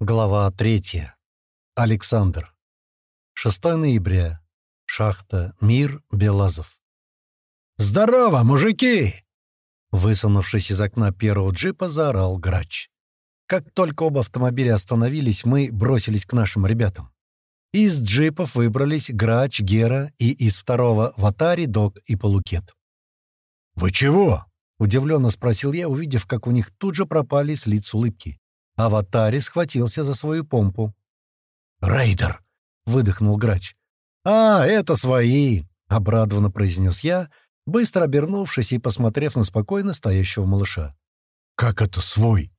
Глава 3. Александр. 6 ноября. Шахта Мир Белазов. «Здорово, мужики!» Высунувшись из окна первого джипа, заорал грач. Как только оба автомобиля остановились, мы бросились к нашим ребятам. Из джипов выбрались Грач, Гера и из второго Ватари, Док и Полукет. «Вы чего?» — удивленно спросил я, увидев, как у них тут же пропали с лиц улыбки. Аватари схватился за свою помпу. «Рейдер!» — выдохнул грач. «А, это свои!» — обрадованно произнес я, быстро обернувшись и посмотрев на спокойно стоящего малыша. «Как это свой?»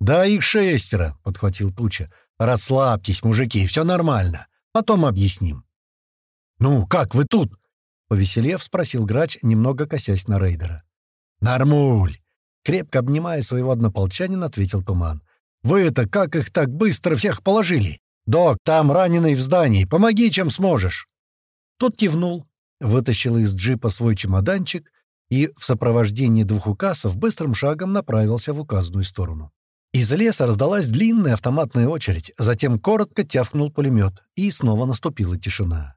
«Да их шестеро!» — подхватил Туча. «Расслабьтесь, мужики, все нормально. Потом объясним». «Ну, как вы тут?» — повеселев, спросил грач, немного косясь на рейдера. «Нормуль!» — крепко обнимая своего однополчанина, ответил Туман. Вы это как их так быстро всех положили? Док, там раненый в здании. Помоги, чем сможешь». Тот кивнул, вытащил из джипа свой чемоданчик и в сопровождении двух указов быстрым шагом направился в указанную сторону. Из леса раздалась длинная автоматная очередь, затем коротко тявкнул пулемет, и снова наступила тишина.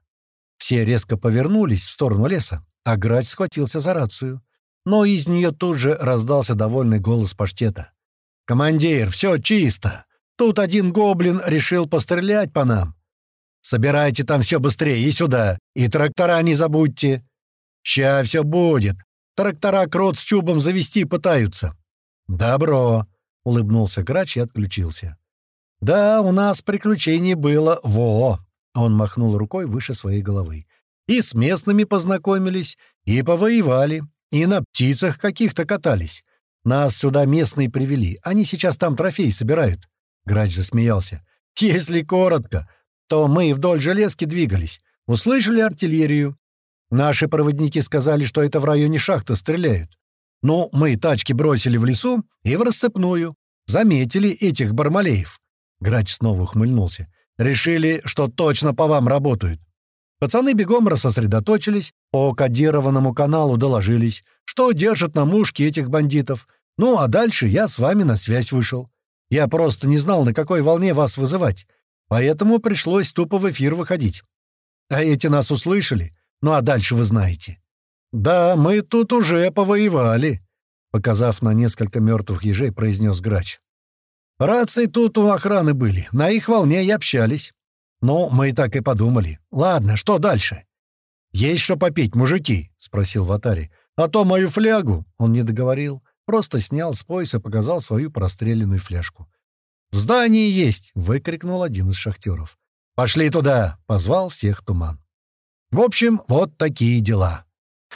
Все резко повернулись в сторону леса, а грач схватился за рацию. Но из нее тут же раздался довольный голос паштета. «Командир, все чисто. Тут один гоблин решил пострелять по нам. Собирайте там все быстрее и сюда. И трактора не забудьте. Ща все будет. Трактора крот с чубом завести пытаются». «Добро», — улыбнулся грач и отключился. «Да, у нас приключений было во!» Он махнул рукой выше своей головы. «И с местными познакомились, и повоевали, и на птицах каких-то катались. Нас сюда местные привели. Они сейчас там трофей собирают». Грач засмеялся. «Если коротко, то мы вдоль железки двигались. Услышали артиллерию. Наши проводники сказали, что это в районе шахты стреляют. Ну, мы тачки бросили в лесу и в рассыпную. Заметили этих бармалеев». Грач снова ухмыльнулся. «Решили, что точно по вам работают. Пацаны бегом рассосредоточились, по кодированному каналу доложились, что держат на мушке этих бандитов, ну, а дальше я с вами на связь вышел. Я просто не знал, на какой волне вас вызывать, поэтому пришлось тупо в эфир выходить. А эти нас услышали, ну а дальше вы знаете. Да, мы тут уже повоевали, показав на несколько мертвых ежей, произнес грач. Рации тут у охраны были, на их волне и общались. Ну, мы и так и подумали. Ладно, что дальше? «Есть что попить, мужики?» — спросил Ватари. «А то мою флягу...» — он не договорил. Просто снял с пояса, показал свою простреленную фляжку. «В здании есть!» — выкрикнул один из шахтеров. «Пошли туда!» — позвал всех туман. В общем, вот такие дела.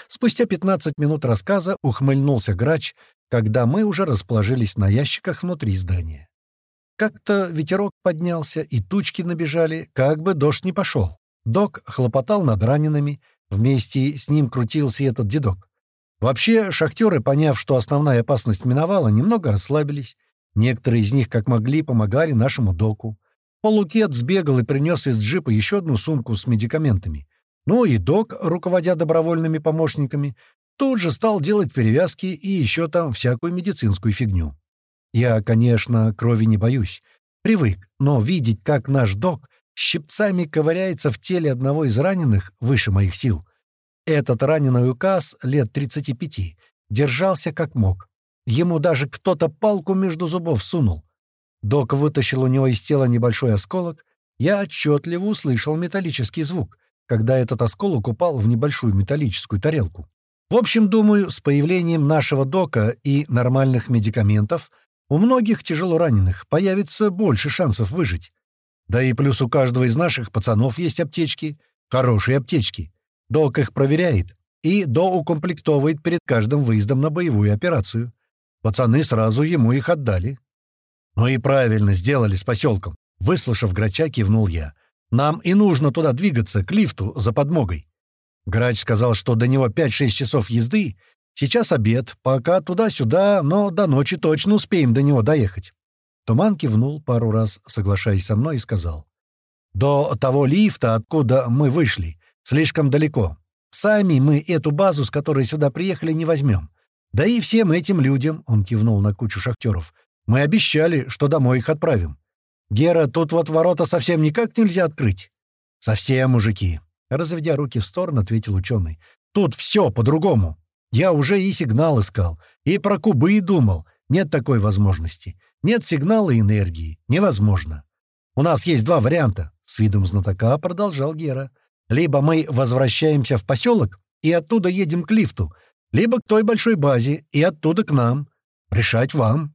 Спустя 15 минут рассказа ухмыльнулся грач, когда мы уже расположились на ящиках внутри здания. Как-то ветерок поднялся, и тучки набежали, как бы дождь не пошел. Док хлопотал над ранеными, вместе с ним крутился этот дедок. Вообще, шахтеры, поняв, что основная опасность миновала, немного расслабились. Некоторые из них, как могли, помогали нашему доку. Полукет сбегал и принес из джипа еще одну сумку с медикаментами. Ну и док, руководя добровольными помощниками, тут же стал делать перевязки и еще там всякую медицинскую фигню. Я, конечно, крови не боюсь. Привык, но видеть, как наш док щипцами ковыряется в теле одного из раненых, выше моих сил — этот раненый указ, лет 35, держался как мог. Ему даже кто-то палку между зубов сунул. Док вытащил у него из тела небольшой осколок. Я отчетливо услышал металлический звук, когда этот осколок упал в небольшую металлическую тарелку. В общем, думаю, с появлением нашего дока и нормальных медикаментов у многих тяжело раненых появится больше шансов выжить. Да и плюс у каждого из наших пацанов есть аптечки, хорошие аптечки. Док их проверяет и доукомплектовывает перед каждым выездом на боевую операцию. Пацаны сразу ему их отдали. Ну и правильно сделали с поселком. Выслушав Грача, кивнул я. Нам и нужно туда двигаться, к лифту, за подмогой. Грач сказал, что до него 5-6 часов езды. Сейчас обед, пока туда-сюда, но до ночи точно успеем до него доехать. Туман кивнул пару раз, соглашаясь со мной, и сказал. «До того лифта, откуда мы вышли, Слишком далеко. Сами мы эту базу, с которой сюда приехали, не возьмем. Да и всем этим людям, — он кивнул на кучу шахтеров, — мы обещали, что домой их отправим. Гера, тут вот ворота совсем никак нельзя открыть». «Совсем, мужики», — разведя руки в сторону, ответил ученый. «Тут все по-другому. Я уже и сигнал искал, и про кубы думал. Нет такой возможности. Нет сигнала и энергии. Невозможно. У нас есть два варианта», — с видом знатока продолжал Гера. «Либо мы возвращаемся в поселок и оттуда едем к лифту, либо к той большой базе и оттуда к нам. Решать вам».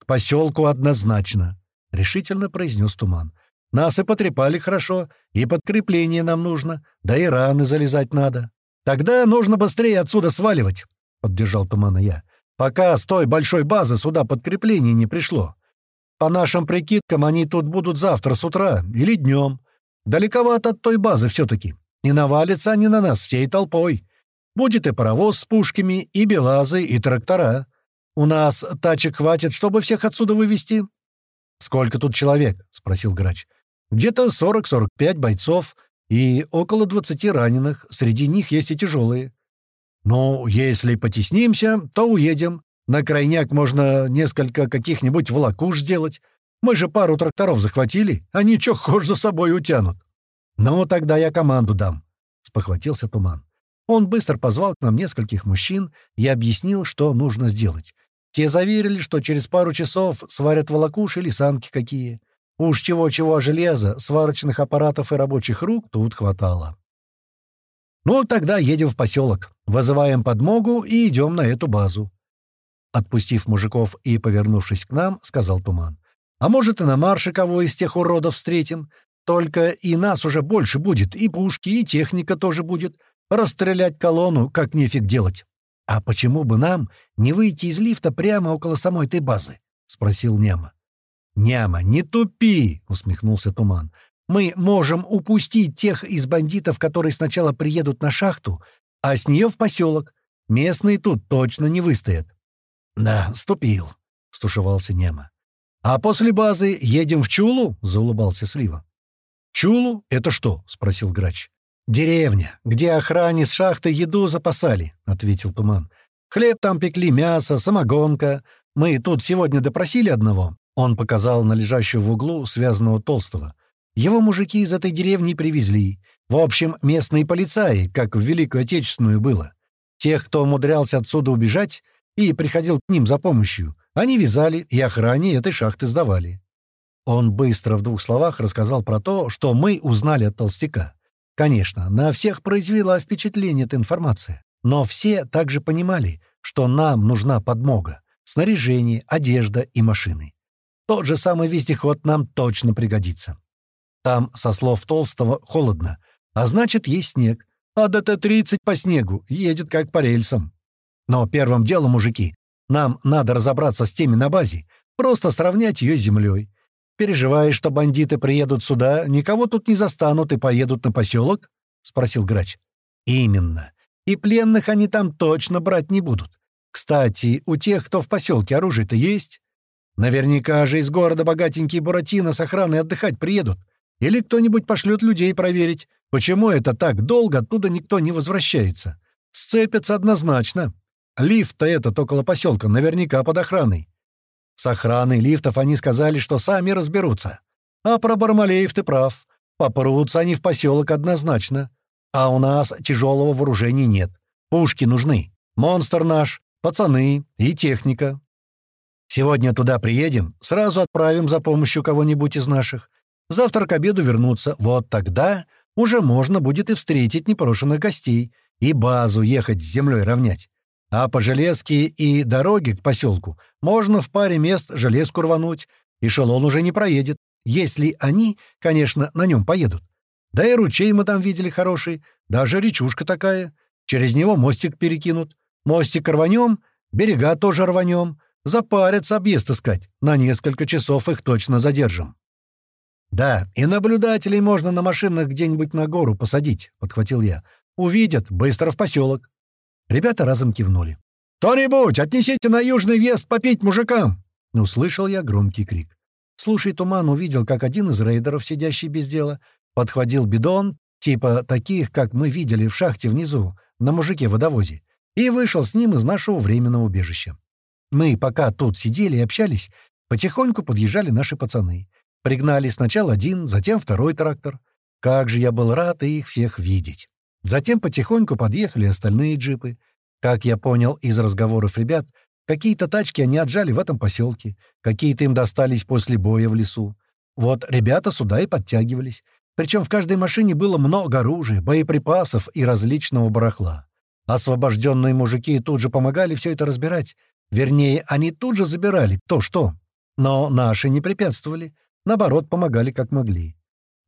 «К поселку однозначно», — решительно произнес Туман. «Нас и потрепали хорошо, и подкрепление нам нужно, да и раны залезать надо. Тогда нужно быстрее отсюда сваливать», — поддержал Тумана я, «пока с той большой базы сюда подкрепление не пришло. По нашим прикидкам, они тут будут завтра с утра или днем. Далековато от той базы все-таки. И навалятся они на нас всей толпой. Будет и паровоз с пушками, и белазы, и трактора. У нас тачек хватит, чтобы всех отсюда вывести. «Сколько тут человек?» — спросил грач. «Где-то 40-45 бойцов и около 20 раненых. Среди них есть и тяжелые». «Ну, если потеснимся, то уедем. На крайняк можно несколько каких-нибудь волокуш сделать. Мы же пару тракторов захватили, они чё хошь за собой утянут». «Ну, тогда я команду дам», — спохватился Туман. Он быстро позвал к нам нескольких мужчин и объяснил, что нужно сделать. Те заверили, что через пару часов сварят волокуши или санки какие. Уж чего-чего железа, сварочных аппаратов и рабочих рук тут хватало. «Ну, тогда едем в поселок, вызываем подмогу и идем на эту базу. Отпустив мужиков и повернувшись к нам, сказал Туман. «А может, и на марше кого из тех уродов встретим? Только и нас уже больше будет, и пушки, и техника тоже будет. Расстрелять колонну как нефиг делать». «А почему бы нам не выйти из лифта прямо около самой этой базы?» — спросил Няма. «Няма, не тупи!» — усмехнулся Туман. «Мы можем упустить тех из бандитов, которые сначала приедут на шахту, а с нее в поселок. Местные тут точно не выстоят. «Да, ступил», — стушевался Нема. «А после базы едем в Чулу?» — заулыбался Слива. «Чулу? Это что?» — спросил Грач. «Деревня, где охране с шахты еду запасали», — ответил Туман. «Хлеб там пекли, мясо, самогонка. Мы тут сегодня допросили одного». Он показал на лежащего в углу связанного толстого. Его мужики из этой деревни привезли. В общем, местные полицаи, как в Великую Отечественную было. Тех, кто умудрялся отсюда убежать, и приходил к ним за помощью. Они вязали и охране этой шахты сдавали. Он быстро в двух словах рассказал про то, что мы узнали от толстяка. Конечно, на всех произвела впечатление эта информация, но все также понимали, что нам нужна подмога, снаряжение, одежда и машины. Тот же самый вездеход нам точно пригодится. Там, со слов Толстого, холодно, а значит, есть снег, а ДТ-30 по снегу едет как по рельсам. Но первым делом, мужики, нам надо разобраться с теми на базе, просто сравнять ее с землей. Переживаешь, что бандиты приедут сюда, никого тут не застанут и поедут на поселок? — спросил грач. Именно. И пленных они там точно брать не будут. Кстати, у тех, кто в поселке, оружие-то есть? Наверняка же из города богатенькие Буратино с охраной отдыхать приедут. Или кто-нибудь пошлет людей проверить, почему это так долго оттуда никто не возвращается. Сцепятся однозначно. Лифт-то этот около поселка наверняка под охраной. С охраной лифтов они сказали, что сами разберутся. А про Бармалеев ты прав. Попрутся они в поселок однозначно. А у нас тяжелого вооружения нет. Пушки нужны. Монстр наш, пацаны и техника. Сегодня туда приедем, сразу отправим за помощью кого-нибудь из наших. Завтра к обеду вернуться. Вот тогда уже можно будет и встретить непрошенных гостей, и базу ехать с землей равнять. А по железке и дороге к поселку можно в паре мест железку рвануть, эшелон уже не проедет, если они, конечно, на нем поедут. Да и ручей мы там видели хороший, даже речушка такая. Через него мостик перекинут. Мостик рванем, берега тоже рванем. Запарятся объезд искать. На несколько часов их точно задержим. «Да, и наблюдателей можно на машинах где-нибудь на гору посадить», — подхватил я. «Увидят, быстро в поселок. Ребята разом кивнули. «Кто-нибудь, отнесите на южный въезд попить мужикам!» Услышал я громкий крик. Слушай, Туман увидел, как один из рейдеров, сидящий без дела, подхватил бидон, типа таких, как мы видели в шахте внизу, на мужике-водовозе, и вышел с ним из нашего временного убежища. Мы, пока тут сидели и общались, потихоньку подъезжали наши пацаны. Пригнали сначала один, затем второй трактор. Как же я был рад их всех видеть. Затем потихоньку подъехали остальные джипы. Как я понял из разговоров ребят, какие-то тачки они отжали в этом поселке, какие-то им достались после боя в лесу. Вот ребята сюда и подтягивались. Причем в каждой машине было много оружия, боеприпасов и различного барахла. Освобожденные мужики тут же помогали все это разбирать. Вернее, они тут же забирали то, что. Но наши не препятствовали. Наоборот, помогали как могли.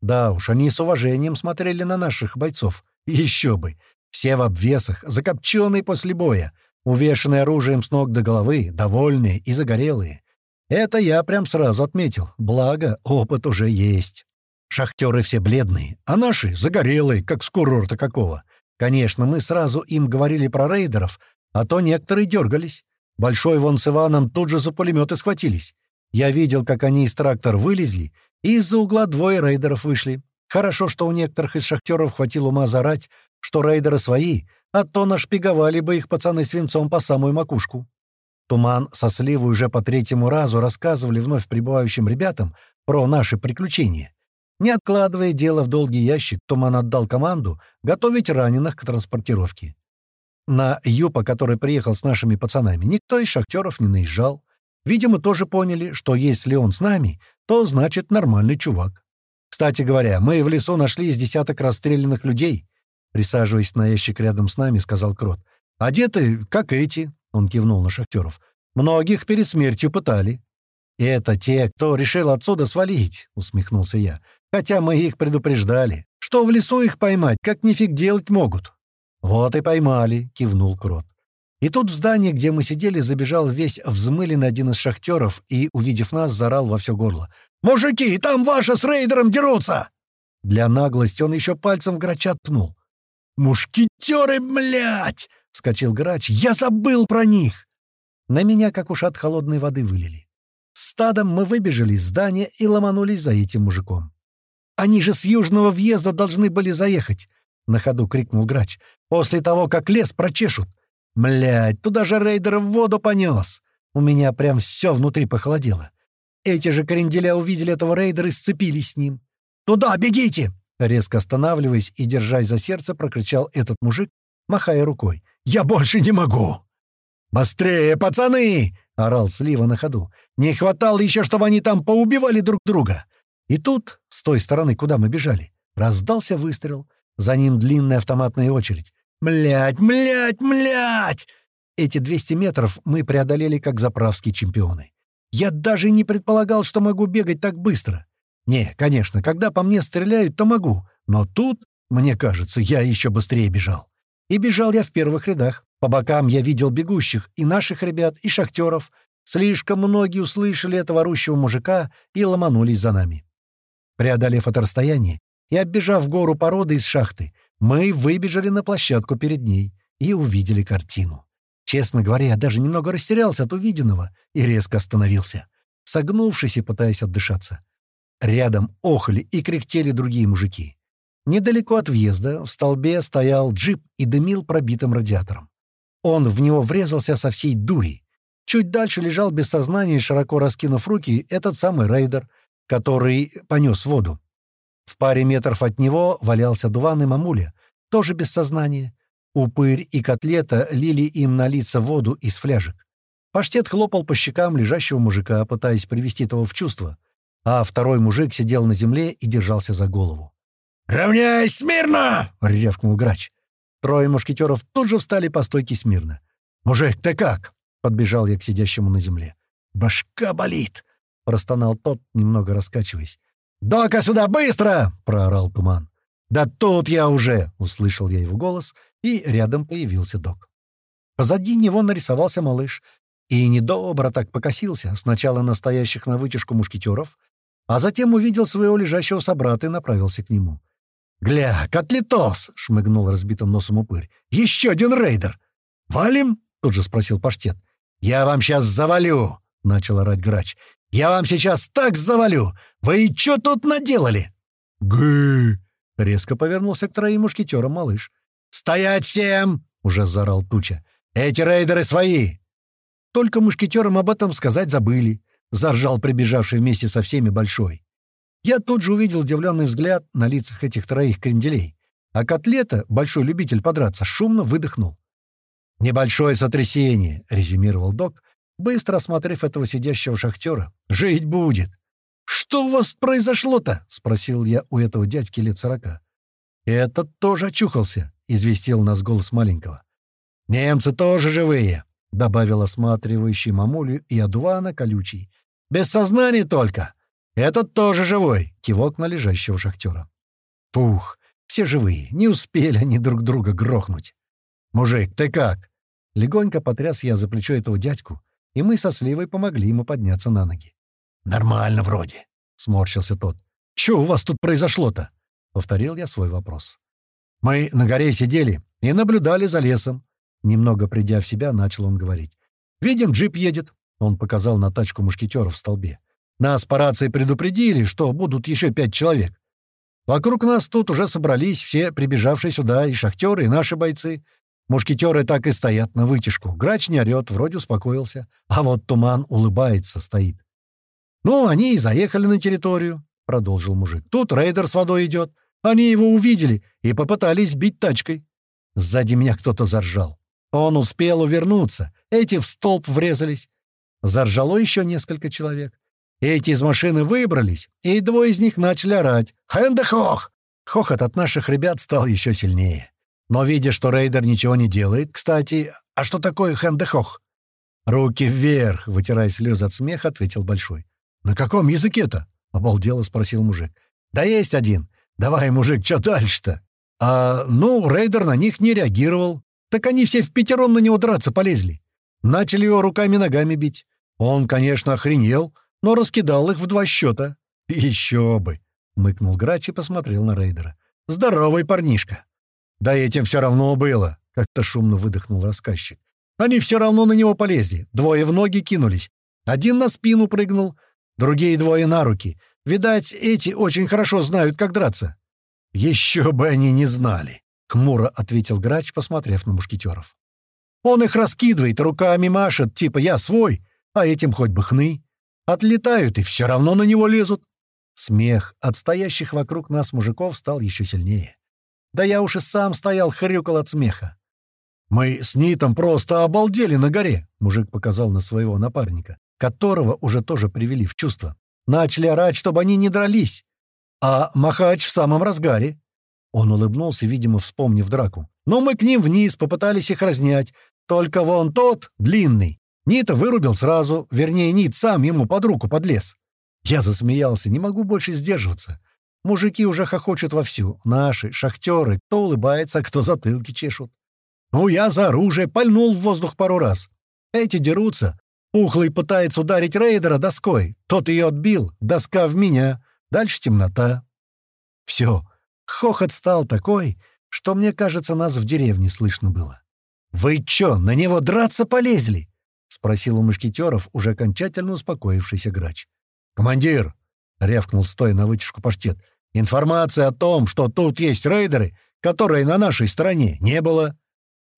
Да уж, они с уважением смотрели на наших бойцов. Еще бы! Все в обвесах, закопченные после боя, увешанные оружием с ног до головы, довольные и загорелые. Это я прям сразу отметил. Благо, опыт уже есть. Шахтеры все бледные, а наши загорелые, как с курорта какого. Конечно, мы сразу им говорили про рейдеров, а то некоторые дергались. Большой вон с Иваном тут же за пулеметы схватились. Я видел, как они из трактора вылезли, и из-за угла двое рейдеров вышли. Хорошо, что у некоторых из шахтеров хватило ума зарать, что рейдеры свои, а то нашпиговали бы их пацаны свинцом по самую макушку. Туман со Сливой уже по третьему разу рассказывали вновь прибывающим ребятам про наши приключения. Не откладывая дело в долгий ящик, Туман отдал команду готовить раненых к транспортировке. На Юпа, который приехал с нашими пацанами, никто из шахтеров не наезжал. Видимо, тоже поняли, что если он с нами, то значит нормальный чувак. Кстати говоря, мы в лесу нашли из десяток расстрелянных людей. Присаживаясь на ящик рядом с нами, сказал Крот. «Одеты, как эти», — он кивнул на шахтеров. «Многих перед смертью пытали». «Это те, кто решил отсюда свалить», — усмехнулся я. «Хотя мы их предупреждали. Что в лесу их поймать, как нифиг делать могут». «Вот и поймали», — кивнул Крот. И тут в здание, где мы сидели, забежал весь взмыленный один из шахтеров и, увидев нас, заорал во все горло. «Мужики, там ваши с рейдером дерутся!» Для наглости он еще пальцем в грача ткнул. «Мушкетеры, блядь!» — вскочил грач. «Я забыл про них!» На меня, как уж от холодной воды, вылили. Стадом мы выбежали из здания и ломанулись за этим мужиком. «Они же с южного въезда должны были заехать!» — на ходу крикнул грач. «После того, как лес прочешут! Блядь, туда же рейдер в воду понес. У меня прям все внутри похолодело. Эти же кренделя увидели этого рейдера и сцепились с ним. «Туда, бегите!» Резко останавливаясь и держась за сердце, прокричал этот мужик, махая рукой. «Я больше не могу!» «Быстрее, пацаны!» — орал Слива на ходу. «Не хватало еще, чтобы они там поубивали друг друга!» И тут, с той стороны, куда мы бежали, раздался выстрел. За ним длинная автоматная очередь. Млять, млять, млять! Эти 200 метров мы преодолели как заправские чемпионы. Я даже не предполагал, что могу бегать так быстро. Не, конечно, когда по мне стреляют, то могу. Но тут, мне кажется, я еще быстрее бежал. И бежал я в первых рядах. По бокам я видел бегущих, и наших ребят, и шахтеров. Слишком многие услышали этого орущего мужика и ломанулись за нами. Преодолев это расстояние и оббежав гору породы из шахты, мы выбежали на площадку перед ней и увидели картину. Честно говоря, я даже немного растерялся от увиденного и резко остановился, согнувшись и пытаясь отдышаться. Рядом охали и кряхтели другие мужики. Недалеко от въезда в столбе стоял джип и дымил пробитым радиатором. Он в него врезался со всей дури. Чуть дальше лежал без сознания, широко раскинув руки, этот самый рейдер, который понес воду. В паре метров от него валялся Дуван и Мамуля, тоже без сознания. Упырь и котлета лили им на лица воду из фляжек. Паштет хлопал по щекам лежащего мужика, пытаясь привести того в чувство, а второй мужик сидел на земле и держался за голову. «Равняйсь смирно!» — рявкнул грач. Трое мушкетеров тут же встали по стойке смирно. «Мужик, ты как?» — подбежал я к сидящему на земле. «Башка болит!» — простонал тот, немного раскачиваясь. «Дока сюда, быстро!» — проорал туман. «Да тут я уже!» — услышал я его голос, и рядом появился док. Позади него нарисовался малыш, и недобро так покосился, сначала настоящих на вытяжку мушкетеров, а затем увидел своего лежащего собрата и направился к нему. «Гля, котлетос!» — шмыгнул разбитым носом упырь. «Еще один рейдер!» «Валим?» — тут же спросил паштет. «Я вам сейчас завалю!» — начал орать грач. Я вам сейчас так завалю! Вы что тут наделали?» «Гы!» — резко повернулся к троим мушкетерам малыш. «Стоять всем!» — уже заорал Туча. «Эти рейдеры свои!» Только мушкетерам об этом сказать забыли. Заржал прибежавший вместе со всеми Большой. Я тут же увидел удивленный взгляд на лицах этих троих кренделей, а котлета, большой любитель подраться, шумно выдохнул. «Небольшое сотрясение», — резюмировал док, быстро осмотрев этого сидящего шахтера. «Жить будет». «Что у вас произошло-то?» — спросил я у этого дядьки лет сорока. «Этот тоже очухался», — известил нас голос маленького. «Немцы тоже живые», — добавил осматривающий мамулю и одувана колючий. «Без сознания только. Этот тоже живой», — кивок на лежащего шахтера. «Фух, все живые, не успели они друг друга грохнуть». «Мужик, ты как?» Легонько потряс я за плечо этого дядьку, и мы со Сливой помогли ему подняться на ноги. «Нормально вроде», — сморщился тот. «Чё у вас тут произошло-то?» — повторил я свой вопрос. «Мы на горе сидели и наблюдали за лесом». Немного придя в себя, начал он говорить. «Видим, джип едет». Он показал на тачку мушкетеров в столбе. «Нас по рации предупредили, что будут еще пять человек. Вокруг нас тут уже собрались все прибежавшие сюда и шахтеры, и наши бойцы. Мушкетеры так и стоят на вытяжку. Грач не орёт, вроде успокоился. А вот туман улыбается, стоит. «Ну, они и заехали на территорию», — продолжил мужик. «Тут рейдер с водой идет. Они его увидели и попытались бить тачкой». Сзади меня кто-то заржал. Он успел увернуться. Эти в столб врезались. Заржало еще несколько человек. Эти из машины выбрались, и двое из них начали орать. «Хэндехох!» Хохот от наших ребят стал еще сильнее. Но, видя, что рейдер ничего не делает, кстати, а что такое хэндехох? «Руки вверх!» — вытирая слезы от смеха, ответил Большой. «На каком языке-то?» — обалдело спросил мужик. «Да есть один. Давай, мужик, что дальше-то?» «А, ну, рейдер на них не реагировал. Так они все в пятером на него драться полезли. Начали его руками-ногами бить. Он, конечно, охренел, но раскидал их в два счета. «Еще бы!» — мыкнул Грач и посмотрел на рейдера. «Здоровый парнишка!» «Да этим все равно было!» — как-то шумно выдохнул рассказчик. «Они все равно на него полезли. Двое в ноги кинулись. Один на спину прыгнул, Другие двое на руки. Видать, эти очень хорошо знают, как драться». «Еще бы они не знали», — хмуро ответил грач, посмотрев на мушкетеров. «Он их раскидывает, руками машет, типа «я свой», а этим хоть бы хны. Отлетают и все равно на него лезут». Смех от стоящих вокруг нас мужиков стал еще сильнее. Да я уж и сам стоял, хрюкал от смеха. «Мы с Нитом просто обалдели на горе», — мужик показал на своего напарника которого уже тоже привели в чувство. Начали орать, чтобы они не дрались. А Махач в самом разгаре. Он улыбнулся, видимо, вспомнив драку. Но мы к ним вниз попытались их разнять. Только вон тот, длинный, Нита вырубил сразу, вернее, Нит сам ему под руку подлез. Я засмеялся, не могу больше сдерживаться. Мужики уже хохочут вовсю. Наши, шахтеры, кто улыбается, а кто затылки чешут. Ну, я за оружие пальнул в воздух пару раз. Эти дерутся, Ухлый пытается ударить рейдера доской. Тот ее отбил, доска в меня. Дальше темнота. Все. Хохот стал такой, что, мне кажется, нас в деревне слышно было. «Вы чё, на него драться полезли?» — спросил у мушкетеров уже окончательно успокоившийся грач. «Командир!» — рявкнул стоя на вытяжку паштет. «Информация о том, что тут есть рейдеры, которые на нашей стороне, не было».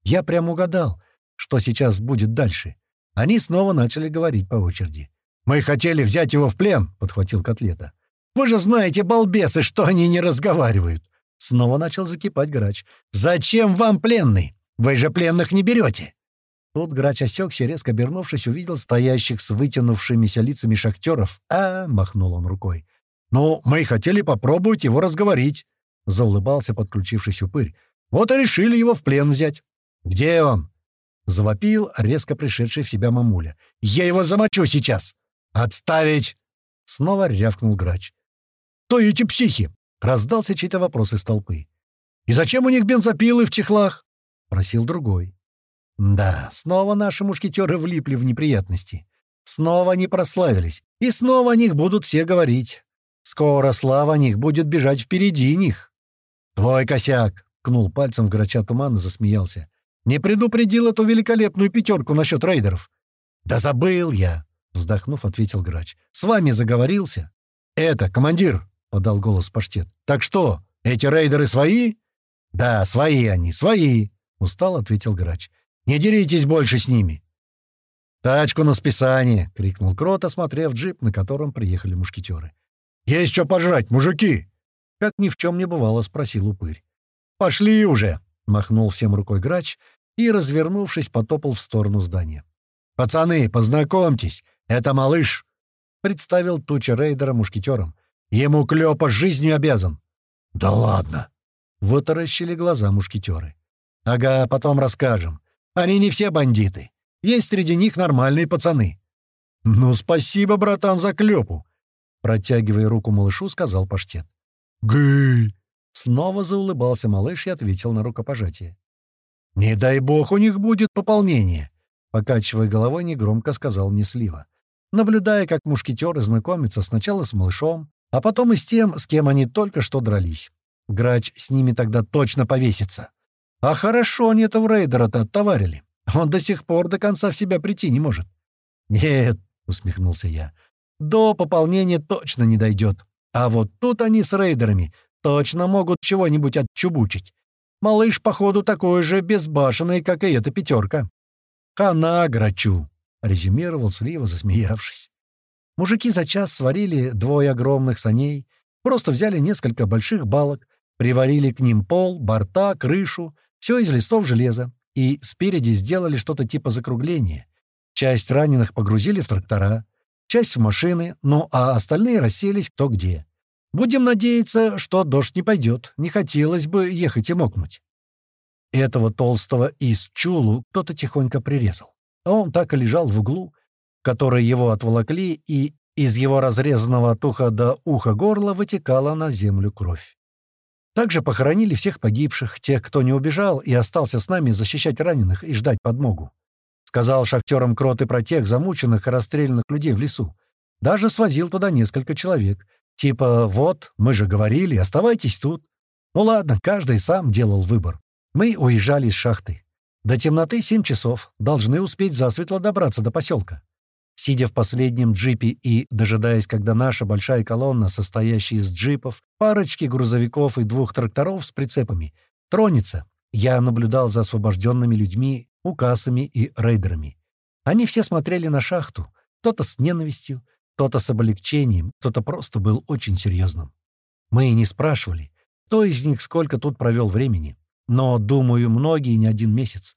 Я прям угадал, что сейчас будет дальше. Они снова начали говорить по очереди. «Мы хотели взять его в плен», — подхватил Котлета. «Вы же знаете, балбесы, что они не разговаривают!» Снова начал закипать грач. «Зачем вам пленный? Вы же пленных не берете!» Тут грач осекся, резко обернувшись, увидел стоящих с вытянувшимися лицами шахтеров. «А!» — махнул он рукой. «Ну, мы хотели попробовать его разговорить», — заулыбался подключившись упырь. «Вот и решили его в плен взять». «Где он?» Завопил резко пришедший в себя мамуля. «Я его замочу сейчас!» «Отставить!» Снова рявкнул грач. «То эти психи!» Раздался чей-то вопрос из толпы. «И зачем у них бензопилы в чехлах?» Просил другой. Да, снова наши мушкетеры влипли в неприятности. Снова они прославились. И снова о них будут все говорить. Скоро слава о них будет бежать впереди них. «Твой косяк!» — кнул пальцем в грача туман и засмеялся. Не предупредил эту великолепную пятерку насчет рейдеров. «Да забыл я!» — вздохнув, ответил грач. «С вами заговорился». «Это, командир!» — подал голос паштет. «Так что, эти рейдеры свои?» «Да, свои они, свои!» — устал ответил грач. «Не деритесь больше с ними!» «Тачку на списание!» — крикнул Крот, осмотрев джип, на котором приехали мушкетеры. «Есть что пожрать, мужики!» Как ни в чем не бывало, спросил упырь. «Пошли уже!» — махнул всем рукой грач и, развернувшись, потопал в сторону здания. «Пацаны, познакомьтесь, это малыш!» — представил туча рейдера мушкетером. «Ему Клёпа жизнью обязан!» «Да ладно!» — вытаращили глаза мушкетеры. «Ага, потом расскажем. Они не все бандиты. Есть среди них нормальные пацаны». «Ну, спасибо, братан, за Клёпу!» Протягивая руку малышу, сказал паштет. «Гы!» Снова заулыбался малыш и ответил на рукопожатие. «Не дай бог у них будет пополнение!» Покачивая головой, негромко сказал мне Слива. Наблюдая, как мушкетеры знакомятся сначала с малышом, а потом и с тем, с кем они только что дрались. Грач с ними тогда точно повесится. А хорошо они этого рейдера-то оттоварили. Он до сих пор до конца в себя прийти не может. «Нет», — усмехнулся я, — «до пополнения точно не дойдет. А вот тут они с рейдерами точно могут чего-нибудь отчубучить. Малыш, походу, такой же безбашенный, как и эта пятерка». «Хана грачу», — резюмировал Слива, засмеявшись. Мужики за час сварили двое огромных саней, просто взяли несколько больших балок, приварили к ним пол, борта, крышу, все из листов железа, и спереди сделали что-то типа закругления. Часть раненых погрузили в трактора, часть в машины, ну а остальные расселись кто где. Будем надеяться, что дождь не пойдет, не хотелось бы ехать и мокнуть. Этого толстого из чулу кто-то тихонько прирезал. А он так и лежал в углу, который его отволокли, и из его разрезанного от уха до уха горла вытекала на землю кровь. Также похоронили всех погибших, тех, кто не убежал и остался с нами защищать раненых и ждать подмогу. Сказал шахтерам Крот и про тех замученных и расстрелянных людей в лесу. Даже свозил туда несколько человек. Типа, вот, мы же говорили, оставайтесь тут. Ну ладно, каждый сам делал выбор. Мы уезжали из шахты. До темноты семь часов. Должны успеть засветло добраться до поселка. Сидя в последнем джипе и дожидаясь, когда наша большая колонна, состоящая из джипов, парочки грузовиков и двух тракторов с прицепами, тронется, я наблюдал за освобожденными людьми, укасами и рейдерами. Они все смотрели на шахту, кто-то с ненавистью, кто-то с облегчением, кто-то просто был очень серьезным. Мы и не спрашивали, кто из них сколько тут провел времени. Но, думаю, многие не один месяц.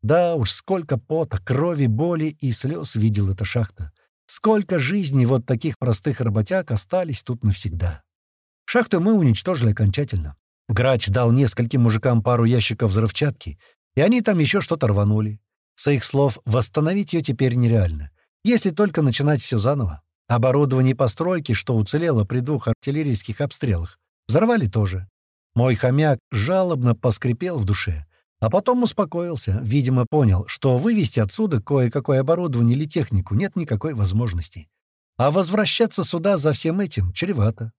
Да уж, сколько пота, крови, боли и слез видел эта шахта. Сколько жизней вот таких простых работяг остались тут навсегда. Шахту мы уничтожили окончательно. Грач дал нескольким мужикам пару ящиков взрывчатки, и они там еще что-то рванули. С их слов, восстановить ее теперь нереально, если только начинать все заново. Оборудование постройки, что уцелело при двух артиллерийских обстрелах, взорвали тоже. Мой хомяк жалобно поскрипел в душе. А потом успокоился, видимо, понял, что вывести отсюда кое-какое оборудование или технику нет никакой возможности. А возвращаться сюда за всем этим чревато.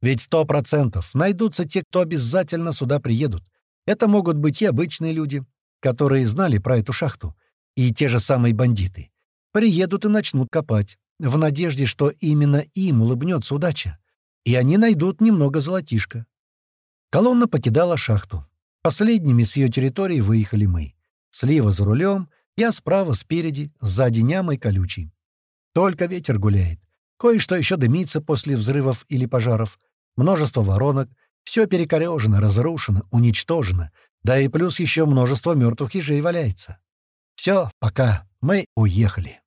Ведь сто процентов найдутся те, кто обязательно сюда приедут. Это могут быть и обычные люди, которые знали про эту шахту, и те же самые бандиты. Приедут и начнут копать, в надежде, что именно им улыбнется удача, и они найдут немного золотишка. Колонна покидала шахту. Последними с ее территории выехали мы. Слива за рулем, я справа спереди, сзади нямой колючий. Только ветер гуляет. Кое-что еще дымится после взрывов или пожаров. Множество воронок. Все перекорежено, разрушено, уничтожено. Да и плюс еще множество мертвых ежей валяется. Все, пока. Мы уехали.